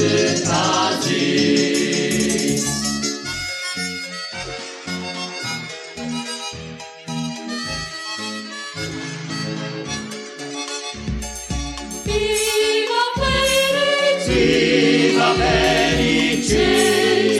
cât a zis. Viva fericit! Viva fericit!